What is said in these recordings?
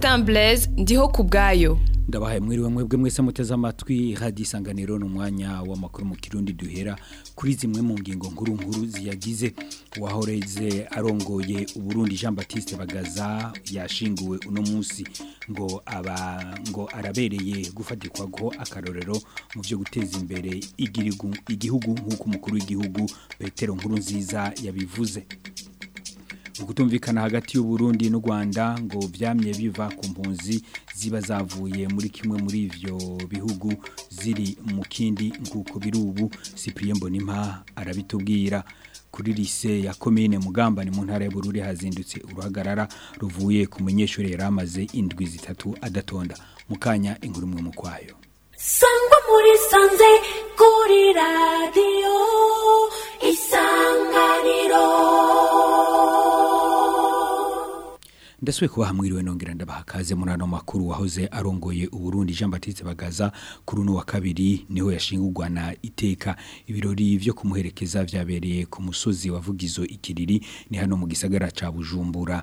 Jean Blaise ndiho ku bwayo ndabahaye mwiriwe mwebwe mwese muteze amatwi hadi isanganiro ni umwanya w'amakuru mu kirundi duhera kuri zimwe mu ngingo nkuru nkuru ziyagize uwahoreze arongoye uburundi jean batiste bagaza yashinguwe uno munsi ngo aba ngo arabereye gufatirwaho akarorero mu byo guteza imbere igihugu nk'uko umukuru w'igihugu petero nkuru nziza yabivuze ukutumvikana hagati y'u Burundi n'u Rwanda ngo byamye biva ku mpunzi ziba zavuye muri kimwe muri ivyo bihugu ziri mu kindi nguko birubu Cyprien Mbonimpa arabitubwira kuri lise ya komine mugamba ni mu ntara y'Bururi hazindutse uruhagarara ruvuye ku munyeshuri yaramaze indwi zitatu adatonda mukanya inkuru imwe mu kwayo sangwa muri sanze kuri radio ndasubiye kuba hamwiriwe nongera ndabaha muri ano makuru wahoze arongoye uburundi jean batiste bagaza kuri uno wa kabiri niho yashingurwa na iteka ibirori byo kumuherekeza byabereye ku musozi wavugizo ikiriri ni hano mu gisagara ca bujumbura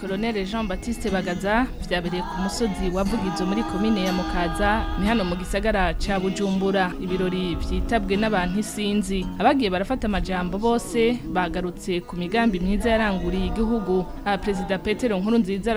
Colonel Jean Baptiste Bagaza byabereye ku musozi wa muri komine ya Mukaza ni hano mu gisagara ca Bujumbura ibirori byitabwe n'abantu isinzi abagiye barafata amajambo bose bagarutse ku migambi myiza yaranguriye igihugu ah, Perezida Petero Nkurunziza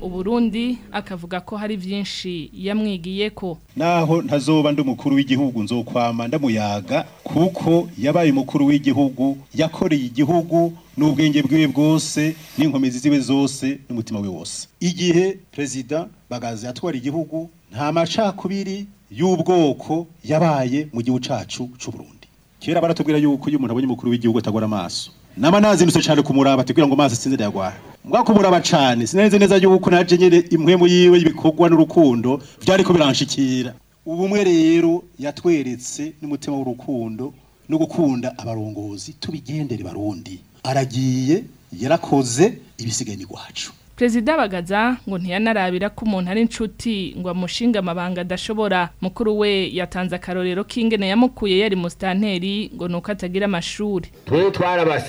u Burundi akavuga ko hari byinshi yamwigiye ko naho ntazoba ndi umukuru w'igihugu nzokwama ndamuyaga kuko yabaye umukuru w'igihugu yakoreye igihugu n'ubwenge bwiwe bwose n'inkomezi ziwe zose n'umutima we wose igihe perezida bagaze atwara igihugu nta macakubiri y'ubwoko yabaye mu gihugu cacu cy’u Burundi kera baratubwira yuko iyo umuntu abonye umukuru w'igihugu atagora amaso nama nazindutse cyane kumuraba atubwira ngo amazi sinzi ndayagwara mbwa kumuraba cyane sinenze neza yuko naje nyene impwemu yiwe y'ibikorwa n'urukundo byari biranshikira ubumwe rero yatweretse n'umutima w'urukundo no gukunda abarongozi tubigendere barundi aragiye yarakoze ibisigaye iwacu Perezida Bagaza ngo ntiyanarabira ko umuntu ari inshuti ngo amushinga amabanga adashobora mukuru we yatanze akarorero k'ingene yamukuye yari musitanteri ngo nuko atagira amashuri twe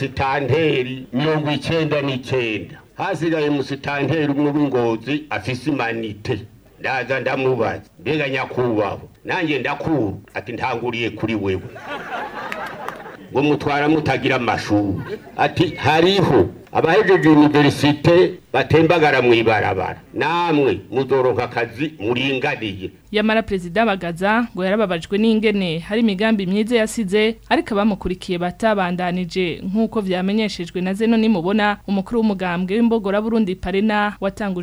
twarabasitanteri mirongo icyenda n'icyenda hasigaye musitanteri umwe w'ingozi afise imanite ndaza ndamubaza mbega nyakubahwa nanjye ndakura ati ntanguriye kuri wewe ngo mutwara mutagira amashuri ati hariho abahejeje iniverisite batembagara mu ibarabara namwe muzoroka akazi muringaniye yamara perezida bagaza ngo yarababajwe n'ingene hari imigambi myiza yasize ariko abamukurikiye batabandanije nk'uko vyamenyeshejwe na zeno nimubona umukuru w'umugambwe w'imbogora Burundi Parena watangujwe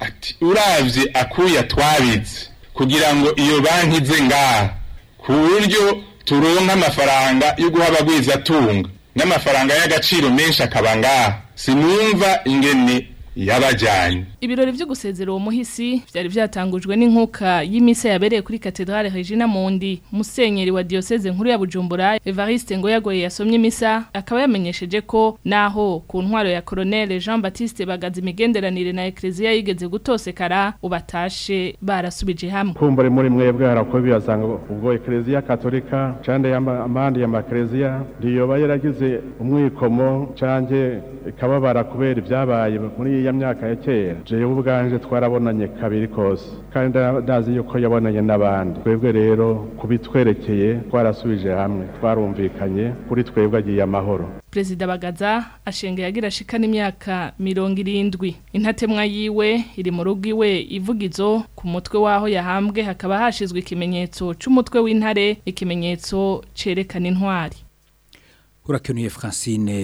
ati urabye akuya twabitse kugira ngo iyo banki ze ngaha ku buryo turonka amafaranga yo guha abagwizatunga n'amafaranga y'agaciro menshi akaba ngaha sinumva ingene yabajyanye ibirori byo gusezera uwo muhisi byari byatangujwe n'inkuka y’imise yabereye kuri katedrale Regina Mundi musenyeri wa diocese nkuru ya Bujumbura Evariste ngo yagoye yasomye imisa akaba yamenyesheje ko naho ku ntwaro ya Colonel Jean Baptiste bagaza imigenderanire na Ecclesia yigeze gutosekara ubatashe barasubije hamwe kumbure muri mwebwe harakwe birasanga ubwo Ecclesia Katolika cande y'amandi ya Ecclesia ndiyoba yaragize umwikomo canje ikababara kubera ibyabaye muri ya myaka ya kera jewe ubwanje twarabonanye kabiri kose kandi ndazi yuko yabonanye n'abandi twebwe rero kubitwerekeye twarasubije hamwe twarumvikanye kuri twebwe agiye amahoro perezida bagaza ashenge yagira ashikana imyaka mirongo irindwi intatemwa yiwe iri mu rugo iwe ivugizo ku mutwe w'aho yahambwe hakaba hashizwe ikimenyetso cy’umutwe w'intare ikimenyetso cerekana intwari urakeneye francine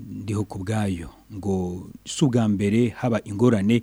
ndiho ku bwayo ngo si ubwa mbere haba ingorane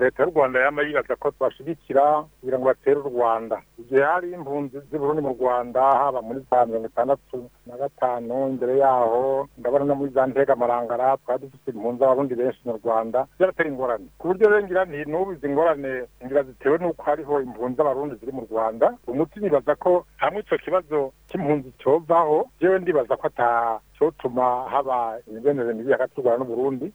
leta y'u rwanda yaba ko twashyigikira kugira ngo batere u rwanda igihe hari impunzi z'uburundi mu rwanda haba muri za mirongo itandatu na gatanu imbere yaho ndabona no muri za ntegamarangara twari dufite impunzi abarundi benshi mu rwanda byaratera ingorane ku buryo rero ngira ingorane n'ubu ngira zitewe n'uko hariho impunzi z'abarundi ziri mu rwanda umuti nibaza ko hamwe icyo kibazo cy'impunzi cyovaho yewe ndibaza ko ata haba imigenere mibi hagati y'u rwanda n'uburundi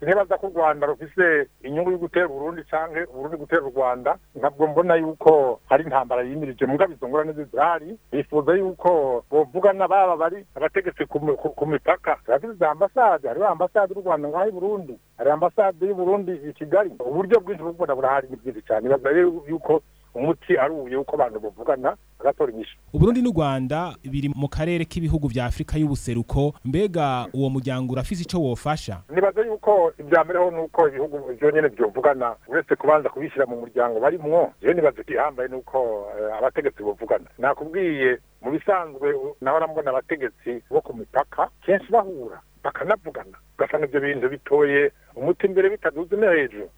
nibaza ko u rwanda rufise inyungu yo gutera uburundi cyangwa uburundi gutera u rwanda ntabwo mbona yuko hari intambara yimirije mugabo izo neza zirahari bifuza yuko bovuga n'ababa bari abategetsi ku mipaka hariho za ambasade hariho ambasade y'u rwanda nk'aho burundi hari ambasade y'uburundi i kigali uburyo bwinshi bwo kubona burahari ni bwiza cyane nibaza rero yuko umuti ari uko abantu bavugana agatora inyishu uburundi n'u rwanda biri mu karere k'ibihugu vya afurika y'ubuseruko mbega uwo muryango urafise ico wofasha nibaza yuko ibya mbere nuko ibihugu vyo nyene vyovugana uretse kubanza kubishyira mu muryango barimwo jewe nibaza igihambaye nuko eh, abategetsi bovugana nakubwiye mu bisanzwe naho arambona abategetsi bo ku mipaka kenshi bahura bakanavugana ugasanga ivyo bintu bitoye umuti imbere bitaduze no hejuru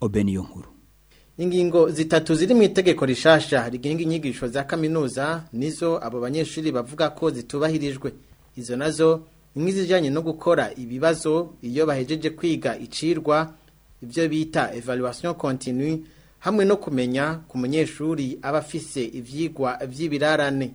Obeniyo nkuru ingingo zitatu ziri mu itegeko rishasha rigenga inyigisho za kaminuza nizo abo banyeshuri bavuga ko zitubahirijwe izo nazo nk'izijyanye no gukora ibibazo iyo bahejeje kwiga icirwa ibyo bita evaluation continue hamwe no kumenya ku munyeshuri abafise afise ibyigwa by'ibirarane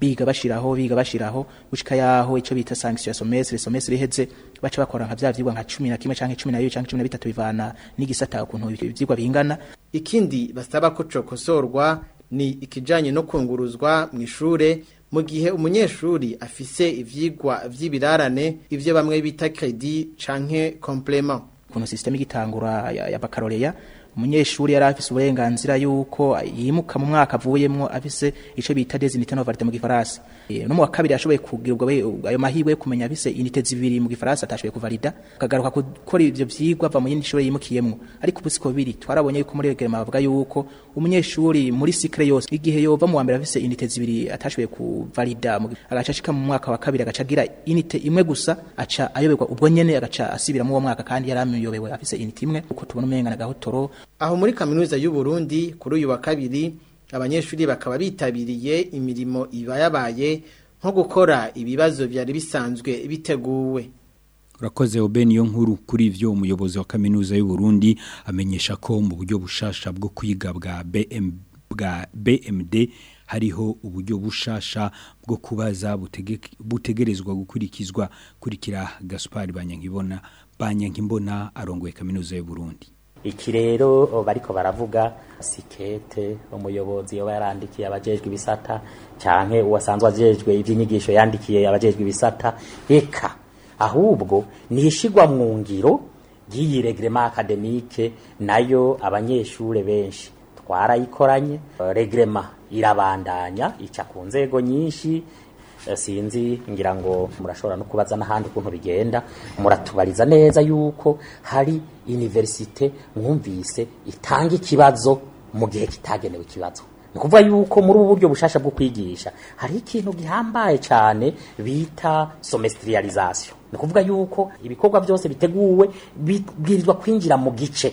biga bashiraho biga bashiraho gushika yaho ico bita sanction semestre semestre iheze baca bakora nka vyavyigwa nka 11 canke 12 canke 13 bivana n'igisata ukuntu ivyigwa bingana ikindi basaba ko cokosorwa ni ikijyanye no kunguruzwa mu ishuri mu gihe umunyeshuri afise ibyigwa by'ibirarane ibyo bamwe bita kredi canke kompurema ukuntu sisiteme igitangura ya bakaroreya umunyeshuri yari afise uburenganzira yuko yimuka mu mwaka avuyemwo afise ico bita des unités mu gifaransa eh, no mu wa kabiri yashoboye kugirwa ayo mahirwe yo kumenya afise unité zibiri mu gifaransa atashoboye kuvalida akagaruka gukora ivyo vyigwa ava mu yindi shuri yimukiyemwo ariko ubu siko biri twarabonye yuko muri Egerema bavuga yuko umunyeshuri muri cycle yose igihe yova mu wa mbere afise unité zibiri atashoboye kuvalida agaca ashika mu mwaka wa kabiri agaca agira unité imwe gusa aca ayoberwa ubwo nyene agaca asibira mu mwaka kandi yaramiyobewe afise unité imwe uko tubona umengana gahotoro aho muri kaminuza y'u Burundi kuri uyu wa kabiri abanyeshuri bakaba bitabiriye imirimo iba yabaye nko gukora ibibazo byari bisanzwe biteguwe urakoze Oben yo nkuru kuri ivyo umuyobozi wa kaminuza y'u Burundi amenyesha ko mu buryo bushasha bwo kwiga bwa BMB bwa BMD hariho uburyo bushasha bwo kubaza butegerezwa gukurikizwa kurikira Gaspard Banyankibona Banyankimbona arongoye kaminuza y'u Burundi iki rero bariko baravuga sikete umuyobozi yoba yarandikiye abajejwe ibisata canke uwasanzwe ajejwe ivy'inyigisho yandikiye abajejwe ibisata eka ahubwo nihishigwa mu ngiro ry'iyi reglement academique nayo abanyeshure benshi twarayikoranye reglement irabandanya ica ku nzego nyinshi Eh, sinzi ngira ngo murashobora no kubaza n'ahandi ukuntu bigenda muratubariza neza yuko hari universite mwumvise itanga ikibazo mu gihe kitagenewe ikibazo ni ukuvuga yuko muri ubu buryo bushasha bwo kwigisha hari ikintu gihambaye cyane bita somesitiriyarizasiyo ni ukuvuga yuko ibikorwa byose biteguwe bibwirizwa kwinjira mu gice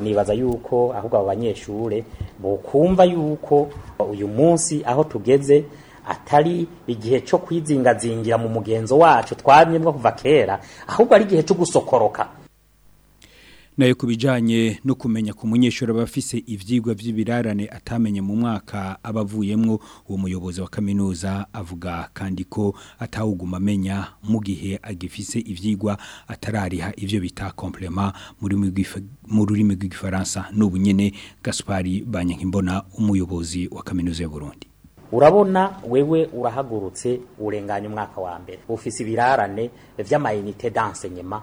nibaza yuko ahubwo abo banyeshure bokumva yuko uyu munsi aho tugeze atari igihe cyo kwizingazingira mu mugenzo wacu twamyemo kuva kera ahubwo ari igihe cyo gusokoroka nayo ku bijyanye no kumenya ku munyeshuri aba afise ibyigwa by'ibirarane atamenye mu mwaka aba uwo muyobozi wa kaminuza avuga kandi ko atawuguma amenya mu gihe agifise ibyigwa atarariha ibyo bita kompurema mu rurimi rw'igifaransa n'ubunyene gaspari banyank'imbona umuyobozi wa kaminuza Burundi. urabona wewe urahagurutse urenganya umwaka wa mbere ufise ibirarane vy'amayinite d'enseignement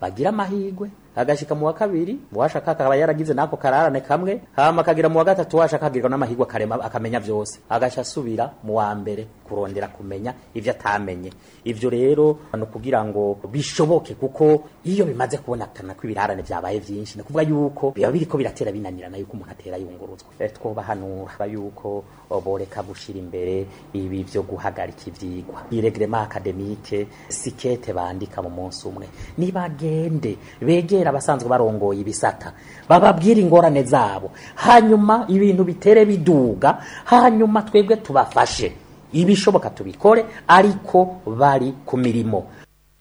bagira amahirwe agashika mu wa kabiri washaka akaba yaragize nako kararane kamwe hama akagira mu wa gatatu washaka akagira n'amahirwe akarema akamenya byose agasha asubira mu wa mbere kurondera kumenya ibyo atamenye ibyo rero no kugira ngo bishoboke kuko iyo bimaze kubonekana ko ibirarane byabaye byinshi no kuvuga yuko biba biriko biratera binanirana yuko umuntu atera yunguruzwa eh, hano haba yuko boreka gushira imbere ibi byo guhagarika ibyigwa iregrema akademike sikete bandika mu munsi umwe niba bagende begera abasanzwe barongoye ibisata bababwira ingorane zabo hanyuma ibintu bitere biduga hanyuma twebwe tubafashe ibishoboka tubikore ariko bari ku mirimo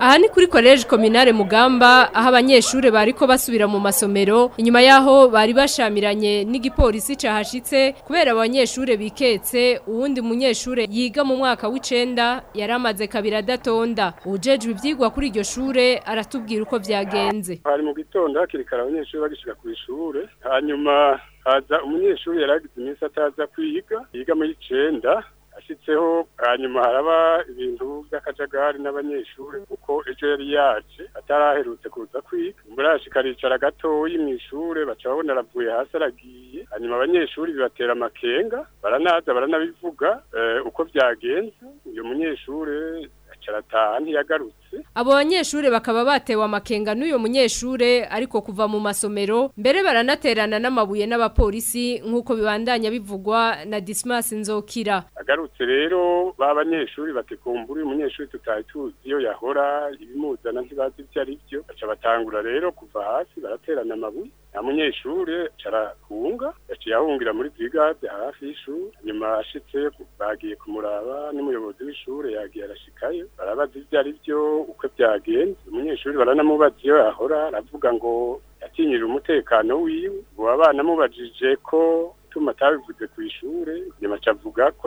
aha ni kuri college communale mugamba aho abanyeshuri bariko basubira mu masomero inyuma yaho bari bashamiranye n'igipolisi cahashitse kubera abanyeshuri biketse uwundi munyeshure yiga mu mwaka w'icenda yaramaze kabiri adatonda ujejwe ivyigwa kuri iryo shure aratubwira uko vyagenze hari mu gitondo hakiri kare abanyeshuri bagishika ku ishure hanyuma haza umunyeshuri yaragize iminsi ataza kwiga yiga muri icenda yashyitseho hanyuma haraba ibintu by'akajagari n'abanyeshuri kuko ejo yari yaje ataraherutse kuza kwiga murashika aricara gatoyi mu ishuri baca babona aravuye hasi aragiye hanyuma abanyeshuri bibatera amakenga baranaza baranabivuga eh, uko byagenze uyu munyeshuri acarataha ntiyagarutse abo banyeshuri bakaba batewe amakenga n'uyu munyeshure ariko kuva mu masomero mbere baranaterana n'amabuye n'abapolisi nk'uko bibandanya bivugwa na Dismas Nzokira agarutse rero ba banyeshuri batikumbura uyu munyeshuri tutaye iyo yahora ibimuzana ntibazi ibyo ari byo baca batangura rero kuva hasi baraterana amabuye nta munyeshuri carahunga yaciye ahungira muri brigade hafi y'ishuri nyuma ashitse bagiye kumuraba n'umuyobozi w'ishuri yagiye arashikayo barabaza ibyo ari byo uko byagenze umunyeshuri baranamubaza iyo yahora aravuga ngo yatinyirira umutekano wiwe ubu abana amubajije ko ituma atabivuze ku ishuri nyuma avuga ko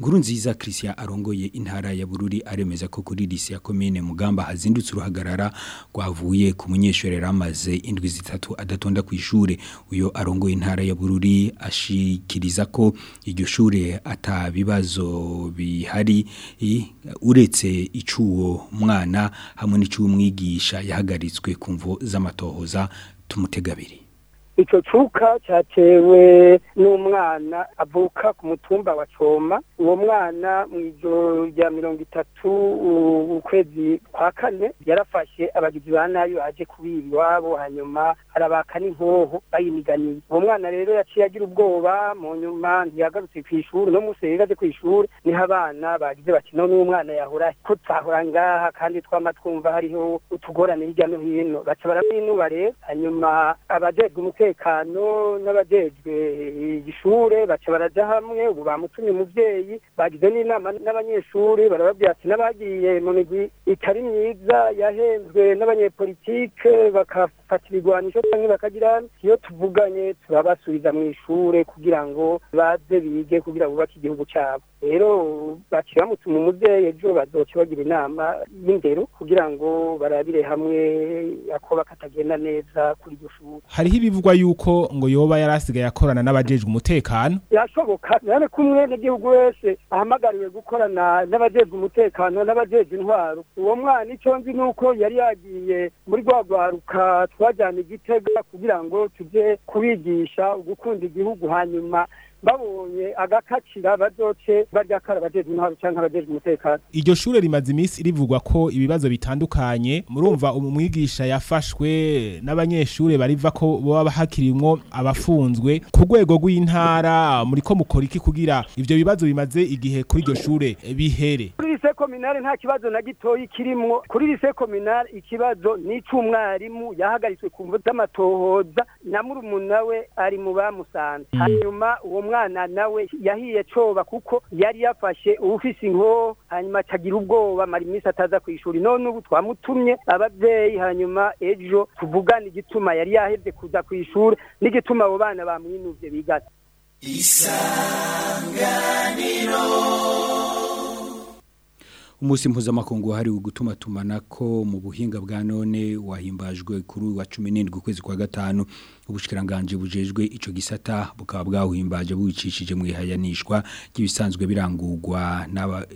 nguru nziza christian arongoye intara ya bururi aremeza ko kuri lisi ya komine mugamba hazindutse uruhagarara rwavuye ku munyeshuri ramaze indwi zitatu adatonda ku ishuri uyo arongoye intara ya bururi ashikiriza ko iryo shuri atabibazo bihari uretse icuwo mwana hamwe n'icy'umwigisha mugisha yahagaritswe ku mvu z'amatohoza tumutegabiri icyo cuka cyatewe n'umwana avuka ku mutumba wa coma uwo mwana mu ijoro rya mirongo itatu ukwezi kwa kane yarafashe abagizi ba nayo aje kubira iwabo hanyuma arabaka n'inkoho bayiniganiye uwo mwana rero yaciye agira ubwoba mu nyuma ntiyagarutse ku ishuri no munsi yari ku ishuri niho abana bagize bakina none uwo mwana yahora ko twahora ngaha kandi twama twumva hariho utugorane hirya no hino baca barabinuba hanyuma abajejwe umutekano umutekano n'abajejwe ishure baca baraja hamwe ubu bamutumye umuvyeyi bagize n'inama n'abanyeshuri barababwira ati n'abagiye mu migwi itari myiza yahenzwe n'abanyepolitike bakafata ibigwanisho canke bakagira iyo tuvuganye turabasubiza mu ishure kugira ngo baze bige kugira bubake igihugu cyabo rero baciye bamutuma umuvyeyi ejo bazoca bagira inama y'indero kugira ngo barabire hamwe ako bakatagenda neza kuri iryo shure hariho ibivugwa yuko ngo yoba asigaye akorana n'abajejwe umutekano yashoboka none ko umwenegihugu wese ahamagariwe gukorana n'abajejwe umutekano n'abajejwe intwaro uwo mwana icyo nzi ni uko yari yagiye muri rwagwaruka twajyana igitega kugira ngo tujye kubigisha gukunda igihugu hanyuma babonye agakacira bazoce barya kara bajejwe intwaro canke abajejwe umutekano iryo shure rimaze iminsi rivugwa ko ibibazo bitandukanye murumva umwigisha yafashwe n’abanyeshuri bariva ko baba bahakirimwo abafunzwe ku rwego rw'intara muri ko mukora iki kugira ibyo bibazo bimaze igihe kuri iryo shure bihere kuri lise kominare nta kibazo na gitoyi kirimwo kuri lise kominare ikibazo ni c'umwarimu yahagaritswe ku mvu z'amatohoza na murumuna we ari mu bamusanze hmm. hanyuma uwo umwana nawe yahiye coba kuko yari yafashe ufise inko hanyuma atagira ubwoba mara iminsi ataza ku ishuri none ubu twamutumye ababyeyi hanyuma ejo tuvugana igituma yari yahevye kuza ku ishuri n'igituma abo bana bamwinuvye bigana isanganiro umunsi mpuzamakungu wahariwe gutumatumana ko mu buhinga bwa none wahimbajwe kuri uyu wa cumi n'indwi ukwezi kwa gatanu ubushikiranganje bujejwe icyo gisata bukaba bwawuhimbaje buwicishije mu ihayanishwa ry'ibisanzwe birangurwa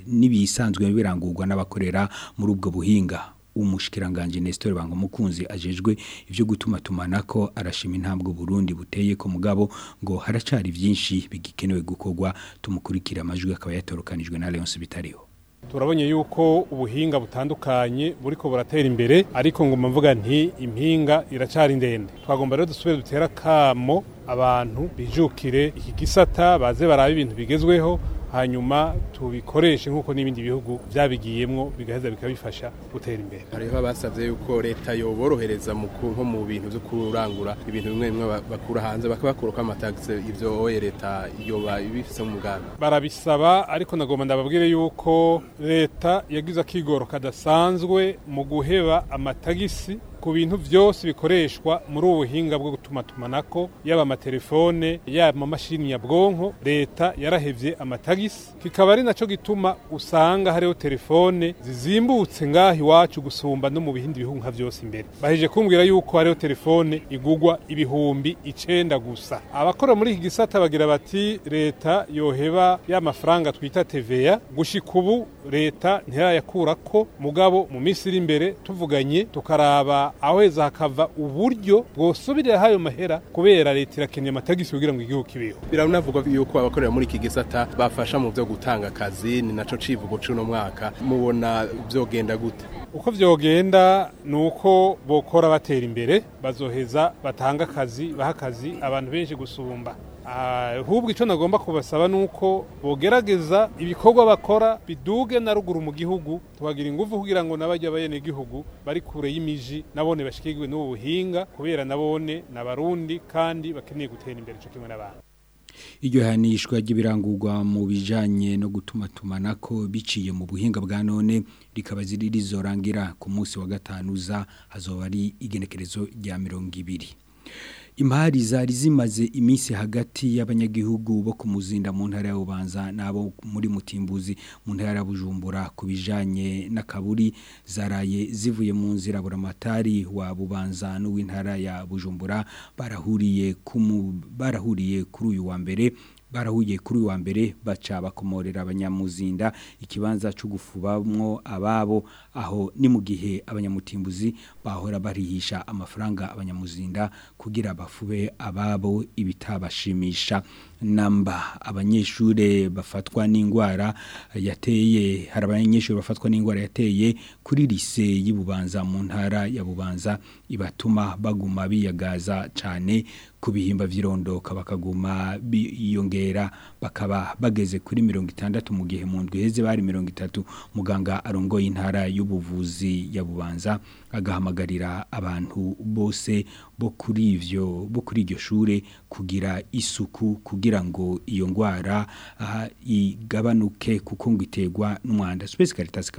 n'ibisanzwe birangurwa n'abakorera muri ubwo buhinga umushikiranganje Nestor umukunzi ajejwe ibyo gutuma tumanako arashima intambwe Burundi buteye ko mugabo ngo haracari byinshi bigikenewe gukorwa tumukurikira amajwi akaba yatorokanijwe na Leonce Bitariho turabonye yuko ubuhinga butandukanye buriko buratera imbere ariko ngo mvuga nti impinga iracari ndende twagomba rero dusubire dutera akamo abantu bijukire iki gisata baze barabe ibintu bigezweho hanyuma tubikoreshe nk'uko n'ibindi bihugu byabigiyemo bigaheza bikabifasha gutera imbere hariho abasabye yuko leta yoborohereza nko mu bintu byo kurangura ibintu bimwe bimwe bakura hanze bakabakura ko amatagisi ibyo wowe leta yoba ibifise mu mugambi barabisaba ariko nagomba ndababwire yuko leta yagize akigoro kadasanzwe mu guheba amatagisi ku bintu byose bikoreshwa muri ubu buhinga bwo gutumatumanako yaba amatelefone yaba amamashini bwonko leta yarahebye amatagisi kikaba ari naco gituma usanga hariho telefone zizimbutse ngaho iwacu gusumba no mu bihindi bihugu nka byose imbere baheje kumbwira yuko hariho telefone igugwa ibihumbi icyenda gusa abakora muri iki gisata bagira bati leta yoheba ya twita TVA gushika ubu leta ko mugabo mu minsi iri imbere tuvuganye tukaraba akaba aweza hakava uburyo bwosubiriraho ayo mahera kubera leta irakeneye amatagisi kugira ngo igihugu kibeho biranavugwa yuko abakorera muri iki gisata bafasha mu byo gutanga akazi ni naco civugo c'uno mwaka mubona vyogenda gute uko byogenda ni bokora batera imbere bazoheza batanga akazi baha akazi abantu benshi gusumba ah, ahubwo icyo nagomba kubasaba ni uko bogerageza ibikorwa bakora biduge na ruguru mu gihugu tubagira ingufu kugira ngo n'abajya abenegihugu bari kure y'imiji nabone bashikirwe n'ubu buhinga kubera nabone n'abarundi kandi bakeneye gutera imbere cyo kimwe n'abandi iryo hanishwa mu bijyanye no gutumatumanako biciye mu buhinga bwa none rikaba rizorangira ku munsi wa gatanu za hazoba ari igenekerezo rya mirongo ibiri imari zari zimaze iminsi hagati y'abanyagihugu bo ku muzinda mu ntara ya Bubanza nabo muri mutimbuzi mu ntara ya Bujumbura kubijanye kaburi zaraye zivuye mu nzira buramatari wa Bubanza n'uw'intara ya Bujumbura barahuriye barahuriye kuri uyu wa mbere barahuye kuri wa mbere baca bakomorera abanyamuzinda ikibanza cyo gufubamwo ababo aho ni mu gihe abanyamutimbuzi bahora barihisha amafaranga abanyamuzinda kugira bafube ababo ibitabashimisha namba abanyeshuri bafatwa n’ingwara yateye hari abanyeshuri bafatwa n’ingwara yateye kuri lise y’ibubanza mu ntara ya bubanza ibatuma baguma biyagaza cyane ku bihimba by'irondoka bakaguma biyongera bakaba bageze kuri mirongo itandatu mu gihe mu ndwi heze bari mirongo itatu muganga arongoye intara y'ubuvuzi ya bubanza agahamagarira abantu bose bo kuri ivyo bo kuri iryo shure kugira isuku kugira ngo iyo ngwara igabanuke kuko ngo iterwa n'umwanda Space Caritas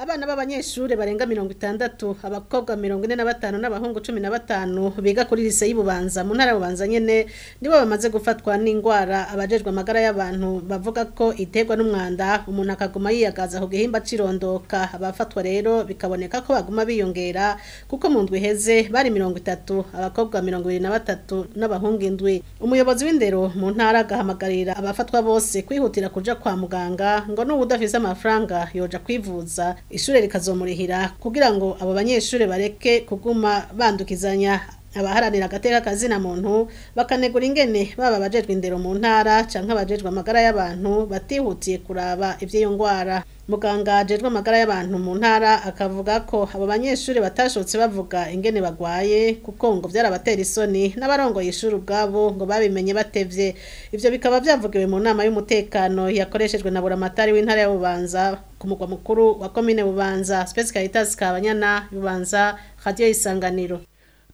abana b'abanyeshuri barenga mirongo itandatu abakobwa mirongo ine na batanu n'abahungu cumi na batanu biga kuri lise y'ububanza mu ntara y'ububanza nyine nibo bamaze gufatwa n'indwara abajejwe amagara y'abantu bavuga ko iterwa n'umwanda umuntu akaguma yiyagaza ku gihimba cirondoka abafatwa rero bikaboneka ko baguma biyongera kuko mu ndwi iheze bari mirongo itatu abakobwa mirongo ibiri na batatu n'abahungu indwi umuyobozi w'indero mu ntara agahamagarira abafatwa bose kwihutira kujya kwa muganga ngo n'ubu udafise amafaranga yoja kwivuza Ishuri rikazomurihira kugira ngo abo banyeshuri bareke kuguma bandukizanya abaharanira agateka kazina muntu bakanegura ingene baba abajejwe indero mu ntara cyangwa abajejwe amagara y'abantu batihutiye kuraba ivy'iyo ngwara muganga ajejwe amagara y'abantu mu ntara akavuga ko abo banyeshuri batashotse bavuga ingene bagwaye kuko ngo byarabatera isoni n'abarongoye ishuri ubwabo ngo babimenye batebye Ibyo bikaba byavugiwe mu nama y'umutekano yakoreshejwe na buramatari w'intara ya Bubanza ku mugwa mukuru wa komine Bubanza Space Caritas Kabanyana Bubanza Radio Isanganiro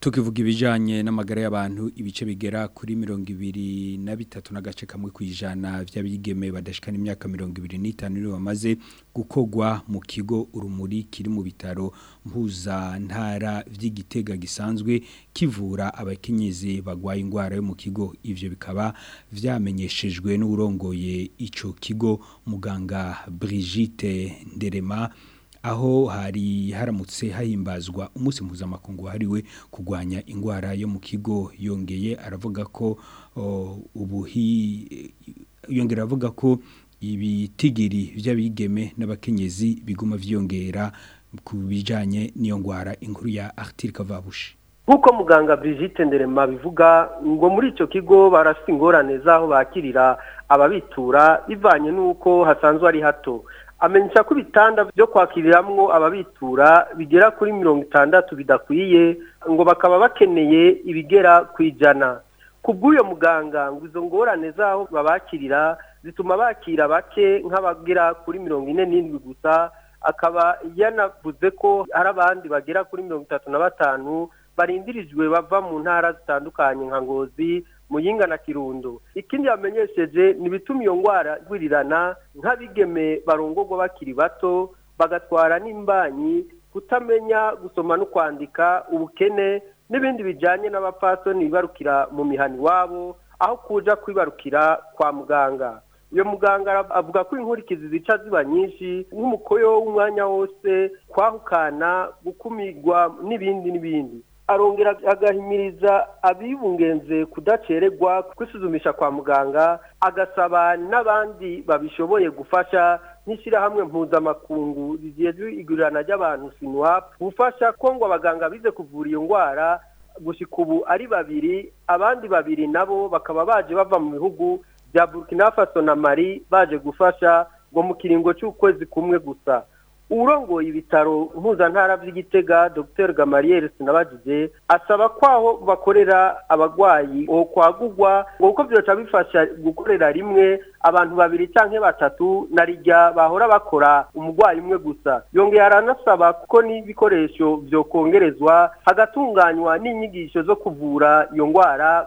tukivuga ibijyanye n'amagara y'abantu ibice bigera kuri mirongo ibiri na bitatu n'agace kamwe ku ijana by'abigeme badashikana imyaka mirongo ibiri n'itanu niyo bamaze gukogwa mu kigo urumuri kiri mu bitaro mpuzantara by'igitega gisanzwe kivura abakenyezi bagwaye indwara yo mu kigo ibyo bikaba byamenyeshejwe n'urongoye icyo kigo muganga Brigitte nderema aho hari haramutse hahimbazwa umunsi mpuzamakungu hariwe kugwanya indwara yo mu kigo yongeye aravuga ko ubuhi yongera avuga ko ibitigiri by'abigeme n'abakenyezi biguma byongera ku bijyanye n'iyo ndwara inkuru ya aritirika vabushi nk'uko muganga Brigitte nderema bivuga ngo muri icyo kigo barafite ingorane z'aho bakirira ababitura bivanye n'uko hasanzwe ari hato amenyesha ko ibitanda byo kwakiriramo ababitura bigera kuri mirongo itandatu bidakwiye ngo bakaba bakeneye ibigera ku ijana ku bw'uyo muganga ngo izo ngorane z'aho babakirira zituma bakira bake nk'abagera kuri mirongo ine n'indwi gusa akaba yanavuze ko hari abandi bagera kuri mirongo itatu na batanu barindirijwe bava mu ntara zitandukanye nka ngozi muyinga na kirundo ikindi yamenyesheje ni ibituma iyo ndwara igwirirana nk'abigeme barongorwa bakiri bato bagatwara n'imbanyi kutamenya gusoma no kwandika ubukene n'ibindi bijyanye n'abapfasoni bibarukira mu mihano iwabo aho kuja kwibarukira kwa muganga uyu muganga avuga ko inkurikizi zica ziba nyinshi nk'umukoyo w'umwanya wose kwahukana gukumirwa n'ibindi n'ibindi arongera agahimiriza abibungenze kudacererwa kwisuzumisha kwa muganga agasaba n'abandi babishoboye gufasha n'ishyirahamwe mpuzamakungu rigiye igurana ry'abantu sinuwapu gufasha ko ngo abaganga bize kuvura iyo ndwara gushyika ubu ari babiri abandi babiri nabo bakaba baje bava mu bihugu bya burkina faso na mari baje gufasha ngo mu kiringo cy'ukwezi kumwe gusa urongoye ibitaro mpuzantara by'igitega dr gamariyeri sinabagize asaba ko aho bakorera abagwayi aho kwagurwa kuko byoca bifasha gukorera rimwe abantu babiri cyangwa batatu na rijya bahora bakora umurwayi umwe gusa yongeye aranasaba kuko n'ibikoresho byokongerezwa hagatunganywa n'inyigisho zo kuvura iyo ndwara